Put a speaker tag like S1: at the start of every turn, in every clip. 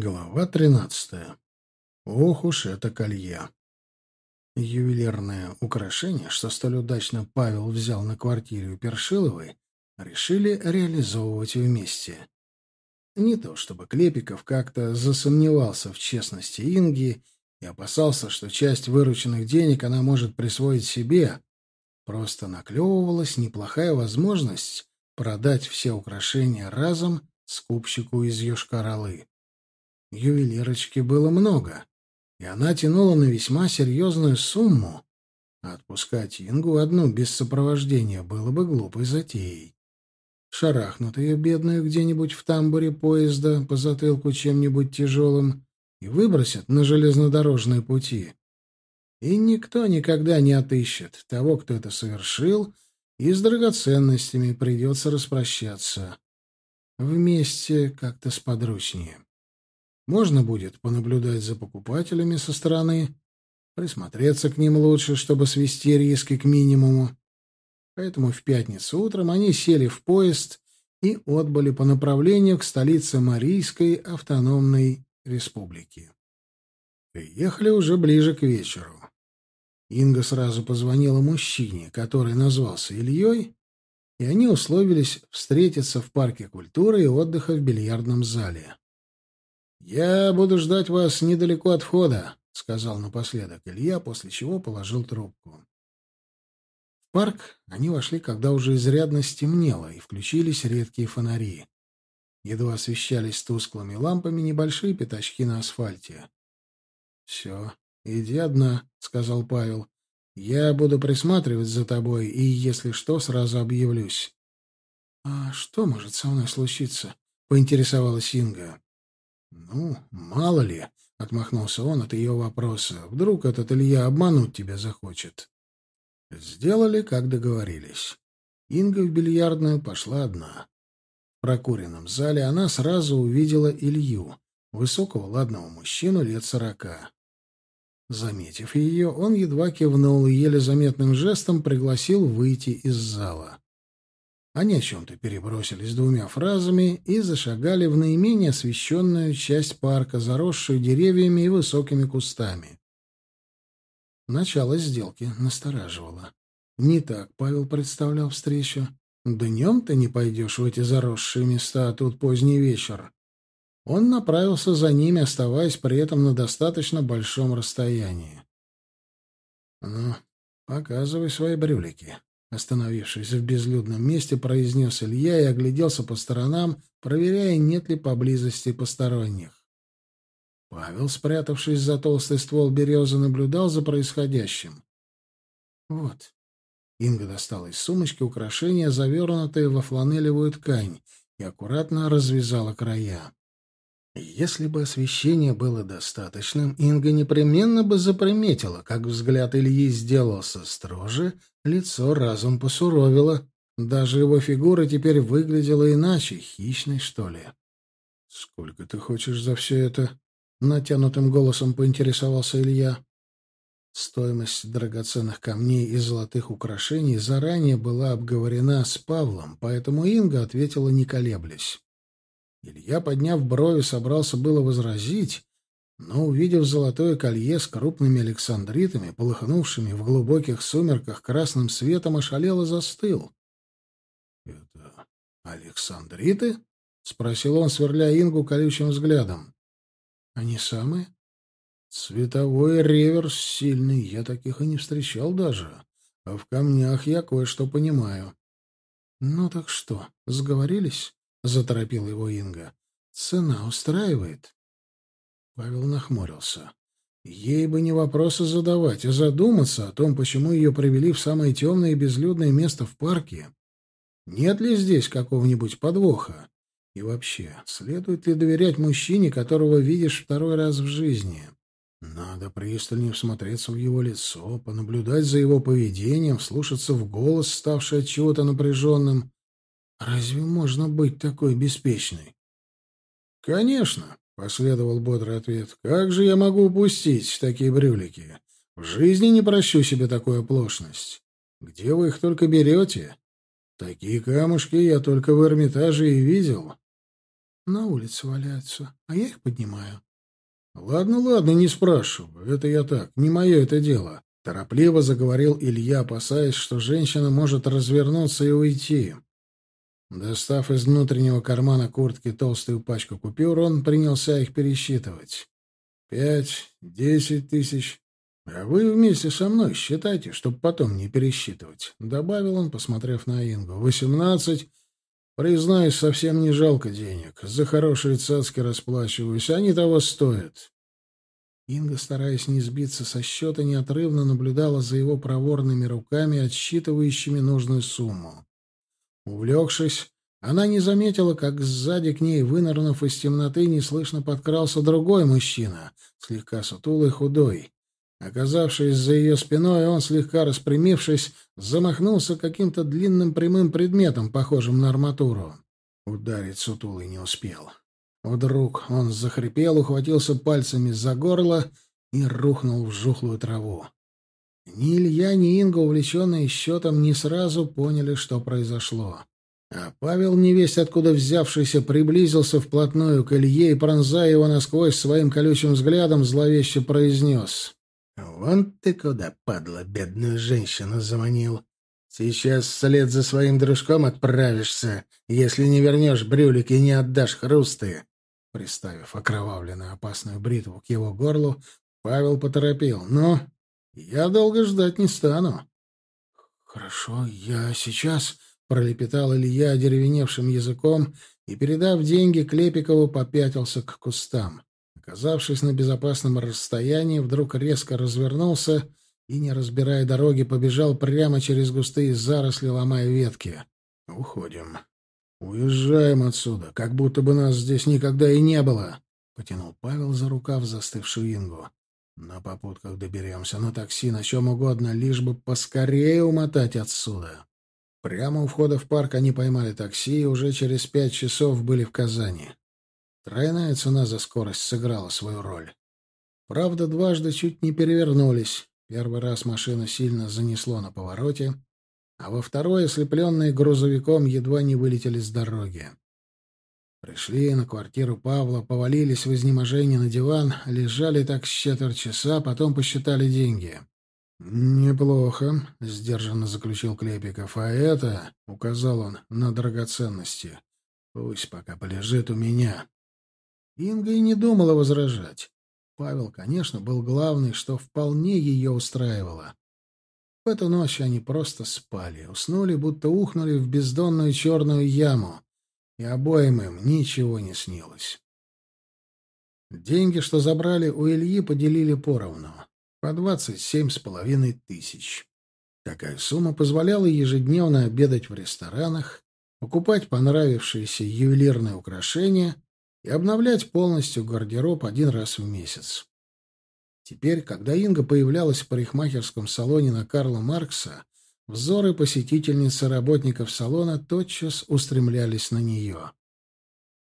S1: Глава тринадцатая. Ох уж это колье. Ювелирное украшение, что столь удачно Павел взял на квартире у Першиловой, решили реализовывать вместе. Не то чтобы Клепиков как-то засомневался в честности Инги и опасался, что часть вырученных денег она может присвоить себе, просто наклевывалась неплохая возможность продать все украшения разом скупщику из Йошкар-Олы. Ювелирочки было много, и она тянула на весьма серьезную сумму. А отпускать Ингу одну без сопровождения было бы глупой затеей. Шарахнут ее бедную где-нибудь в тамбуре поезда по затылку чем-нибудь тяжелым и выбросят на железнодорожные пути. И никто никогда не отыщет того, кто это совершил, и с драгоценностями придется распрощаться. Вместе как-то сподручнее. Можно будет понаблюдать за покупателями со стороны, присмотреться к ним лучше, чтобы свести риски к минимуму. Поэтому в пятницу утром они сели в поезд и отбыли по направлению к столице Марийской автономной республики. Приехали уже ближе к вечеру. Инга сразу позвонила мужчине, который назвался Ильей, и они условились встретиться в парке культуры и отдыха в бильярдном зале. «Я буду ждать вас недалеко от входа», — сказал напоследок Илья, после чего положил трубку. В парк они вошли, когда уже изрядно стемнело, и включились редкие фонари. Едва освещались тусклыми лампами небольшие пятачки на асфальте. «Все, иди одна», — сказал Павел. «Я буду присматривать за тобой, и, если что, сразу объявлюсь». «А что может со мной случиться?» — поинтересовалась Инга. «Ну, мало ли», — отмахнулся он от ее вопроса. «Вдруг этот Илья обмануть тебя захочет?» Сделали, как договорились. Инга в бильярдную пошла одна. В прокуренном зале она сразу увидела Илью, высокого ладного мужчину лет сорока. Заметив ее, он едва кивнул и еле заметным жестом пригласил выйти из зала. Они о чем-то перебросились двумя фразами и зашагали в наименее освещенную часть парка, заросшую деревьями и высокими кустами. Начало сделки настораживало. Не так Павел представлял встречу. Днем ты не пойдешь в эти заросшие места, а тут поздний вечер. Он направился за ними, оставаясь при этом на достаточно большом расстоянии. — Ну, показывай свои брюлики, Остановившись в безлюдном месте, произнес Илья и огляделся по сторонам, проверяя, нет ли поблизости посторонних. Павел, спрятавшись за толстый ствол березы, наблюдал за происходящим. «Вот». Инга достала из сумочки украшения, завернутые во фланелевую ткань, и аккуратно развязала края. Если бы освещения было достаточным, Инга непременно бы заприметила, как взгляд Ильи сделался строже, лицо разом посуровило. Даже его фигура теперь выглядела иначе, хищной, что ли. — Сколько ты хочешь за все это? — натянутым голосом поинтересовался Илья. Стоимость драгоценных камней и золотых украшений заранее была обговорена с Павлом, поэтому Инга ответила, не колеблясь. Илья, подняв брови, собрался было возразить, но, увидев золотое колье с крупными александритами, полыхнувшими в глубоких сумерках красным светом, ошалел и застыл. — Это александриты? — спросил он, сверля Ингу колючим взглядом. — Они самые? — Цветовой реверс сильный, я таких и не встречал даже. А в камнях я кое-что понимаю. — Ну так что, сговорились? — заторопил его Инга. «Цена устраивает?» Павел нахмурился. Ей бы не вопросы задавать, а задуматься о том, почему ее привели в самое темное и безлюдное место в парке. Нет ли здесь какого-нибудь подвоха? И вообще, следует ли доверять мужчине, которого видишь второй раз в жизни? Надо пристальнее всмотреться в его лицо, понаблюдать за его поведением, вслушаться в голос, ставший от чего-то напряженным. Разве можно быть такой беспечной? Конечно, последовал бодрый ответ. Как же я могу упустить такие брюлики? В жизни не прощу себе такую оплошность. Где вы их только берете? Такие камушки я только в Эрмитаже и видел. на улице валяются, а я их поднимаю. Ладно, ладно, не спрашиваю. Это я так, не мое это дело. Торопливо заговорил Илья, опасаясь, что женщина может развернуться и уйти. Достав из внутреннего кармана куртки толстую пачку купюр, он принялся их пересчитывать. «Пять, десять тысяч. А вы вместе со мной считайте, чтобы потом не пересчитывать», — добавил он, посмотрев на Ингу. «Восемнадцать. Признаюсь, совсем не жалко денег. За хорошие цацки расплачиваюсь, они того стоят». Инга, стараясь не сбиться со счета, неотрывно наблюдала за его проворными руками, отсчитывающими нужную сумму. Увлекшись, она не заметила, как сзади к ней, вынырнув из темноты, неслышно подкрался другой мужчина, слегка сутулый, худой. Оказавшись за ее спиной, он, слегка распрямившись, замахнулся каким-то длинным прямым предметом, похожим на арматуру. Ударить сутулый не успел. Вдруг он захрипел, ухватился пальцами за горло и рухнул в жухлую траву. Ни Илья, ни Инга, увлеченные счетом, не сразу поняли, что произошло. А Павел, невесть откуда взявшийся, приблизился вплотную к Илье и, пронзая его насквозь своим колючим взглядом, зловеще произнес. «Вон ты куда, падла, бедную женщину заманил. Сейчас вслед за своим дружком отправишься, если не вернешь брюлик и не отдашь хрусты». Приставив окровавленную опасную бритву к его горлу, Павел поторопил. «Ну, я долго ждать не стану. Хорошо, я сейчас, пролепетал Илья деревеневшим языком и, передав деньги, Клепикову попятился к кустам. Оказавшись на безопасном расстоянии, вдруг резко развернулся и, не разбирая дороги, побежал прямо через густые заросли, ломая ветки. «Уходим. Уезжаем отсюда, как будто бы нас здесь никогда и не было», — потянул Павел за рукав застывшую Ингу. На попутках доберемся, на такси, на чем угодно, лишь бы поскорее умотать отсюда. Прямо у входа в парк они поймали такси и уже через пять часов были в Казани. Тройная цена за скорость сыграла свою роль. Правда, дважды чуть не перевернулись. Первый раз машину сильно занесло на повороте, а во второй, ослепленные грузовиком, едва не вылетели с дороги. Пришли на квартиру Павла, повалились в изнеможении на диван, лежали так с четверть часа, потом посчитали деньги. «Неплохо», — сдержанно заключил Клепиков. «А это...» — указал он на драгоценности. «Пусть пока полежит у меня». Инга и не думала возражать. Павел, конечно, был главный, что вполне ее устраивало. В эту ночь они просто спали, уснули, будто ухнули в бездонную черную яму и обоим им ничего не снилось. Деньги, что забрали у Ильи, поделили поровну. По двадцать семь с половиной тысяч. Такая сумма позволяла ежедневно обедать в ресторанах, покупать понравившиеся ювелирные украшения и обновлять полностью гардероб один раз в месяц. Теперь, когда Инга появлялась в парикмахерском салоне на Карла Маркса, Взоры посетительницы работников салона тотчас устремлялись на нее.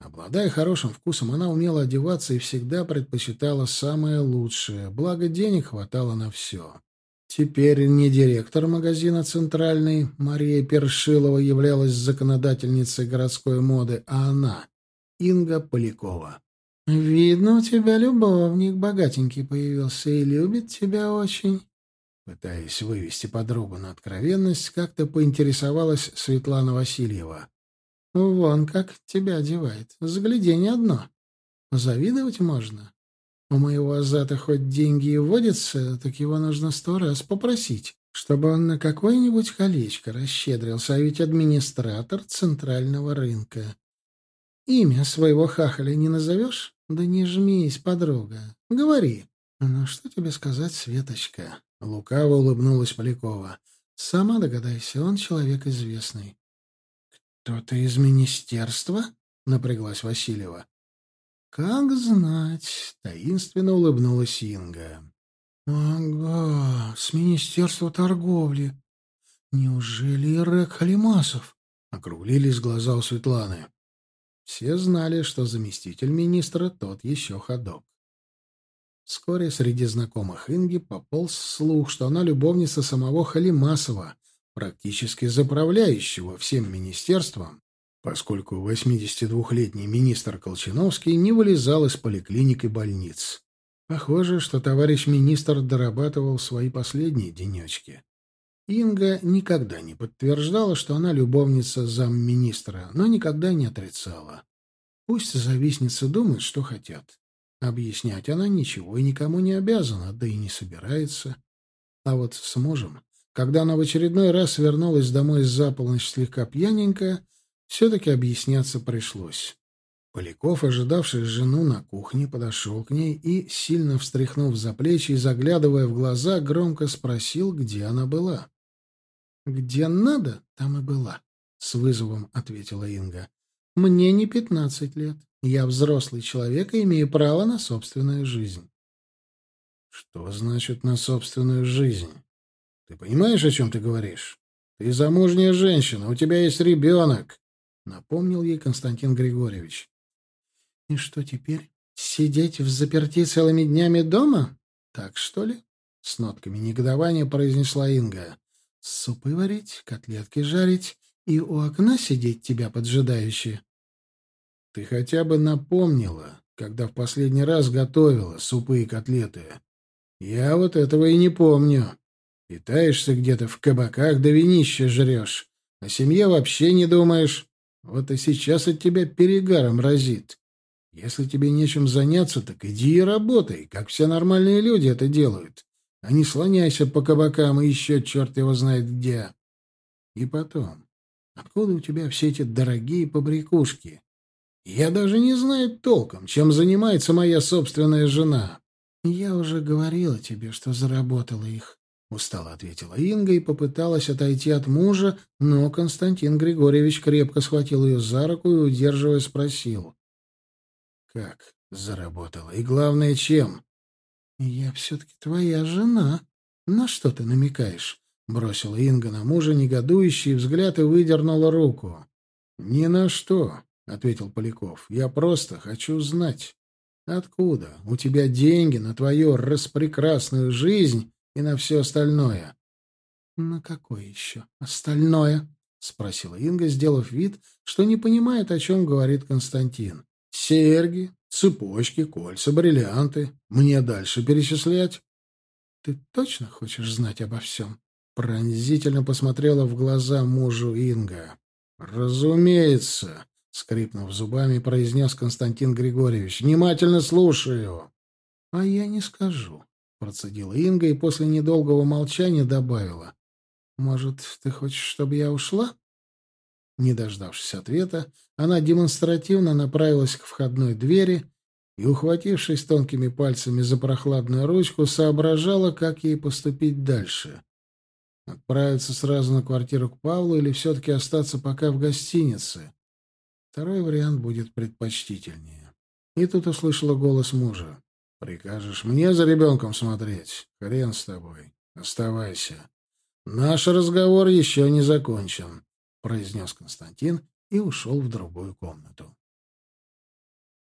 S1: Обладая хорошим вкусом, она умела одеваться и всегда предпочитала самое лучшее, благо денег хватало на все. Теперь не директор магазина «Центральный» Мария Першилова являлась законодательницей городской моды, а она — Инга Полякова. «Видно, у тебя любовник богатенький появился и любит тебя очень», Пытаясь вывести подругу на откровенность, как-то поинтересовалась Светлана Васильева. «Вон как тебя одевает. Загляденье одно. Завидовать можно. У моего Азата хоть деньги и водятся, так его нужно сто раз попросить, чтобы он на какое-нибудь колечко расщедрился, а ведь администратор центрального рынка. Имя своего хахаля не назовешь? Да не жмись, подруга. Говори. Ну, что тебе сказать, Светочка?» Лукаво улыбнулась Полякова. «Сама догадайся, он человек известный». «Кто-то из министерства?» — напряглась Васильева. «Как знать», — таинственно улыбнулась Инга. «Ага, с Министерства торговли. Неужели Ирек Халимасов?» — округлились глаза у Светланы. Все знали, что заместитель министра тот еще ходок. Вскоре среди знакомых Инги пополз слух, что она любовница самого Халимасова, практически заправляющего всем министерством, поскольку 82-летний министр Колчиновский не вылезал из поликлиник и больниц. Похоже, что товарищ министр дорабатывал свои последние денечки. Инга никогда не подтверждала, что она любовница замминистра, но никогда не отрицала. Пусть завистницы думают, что хотят. Объяснять она ничего и никому не обязана, да и не собирается. А вот с мужем, когда она в очередной раз вернулась домой за полночь слегка пьяненькая, все-таки объясняться пришлось. Поляков, ожидавший жену на кухне, подошел к ней и, сильно встряхнув за плечи и заглядывая в глаза, громко спросил, где она была. «Где надо, там и была», — с вызовом ответила Инга. «Мне не пятнадцать лет. Я взрослый человек и имею право на собственную жизнь». «Что значит «на собственную жизнь»? Ты понимаешь, о чем ты говоришь? Ты замужняя женщина, у тебя есть ребенок», — напомнил ей Константин Григорьевич. «И что теперь? Сидеть в заперти целыми днями дома? Так что ли?» — с нотками негодования произнесла Инга. Супы варить, котлетки жарить и у окна сидеть тебя поджидающие. Ты хотя бы напомнила, когда в последний раз готовила супы и котлеты. Я вот этого и не помню. Питаешься где-то в кабаках, да винище жрешь. О семье вообще не думаешь. Вот и сейчас от тебя перегаром разит. Если тебе нечем заняться, так иди и работай, как все нормальные люди это делают а не слоняйся по кабакам и еще черт его знает где. И потом, откуда у тебя все эти дорогие побрякушки? Я даже не знаю толком, чем занимается моя собственная жена. Я уже говорила тебе, что заработала их. Устало ответила Инга и попыталась отойти от мужа, но Константин Григорьевич крепко схватил ее за руку и, удерживая, спросил. «Как заработала? И главное, чем?» «Я все-таки твоя жена. На что ты намекаешь?» Бросила Инга на мужа негодующий взгляд и выдернула руку. «Ни на что», — ответил Поляков. «Я просто хочу знать, откуда у тебя деньги на твою распрекрасную жизнь и на все остальное». «На какое еще остальное?» — спросила Инга, сделав вид, что не понимает, о чем говорит Константин. «Серьги, Цепочки, кольца, бриллианты. Мне дальше перечислять? Ты точно хочешь знать обо всем? Пронзительно посмотрела в глаза мужу Инга. Разумеется, скрипнув зубами, произнес Константин Григорьевич. Внимательно слушаю. А я не скажу, процедила Инга и после недолгого молчания добавила. Может, ты хочешь, чтобы я ушла? Не дождавшись ответа, она демонстративно направилась к входной двери и, ухватившись тонкими пальцами за прохладную ручку, соображала, как ей поступить дальше. Отправиться сразу на квартиру к Павлу или все-таки остаться пока в гостинице? Второй вариант будет предпочтительнее. И тут услышала голос мужа. «Прикажешь мне за ребенком смотреть? Хрен с тобой. Оставайся. Наш разговор еще не закончен». — произнес Константин и ушел в другую комнату.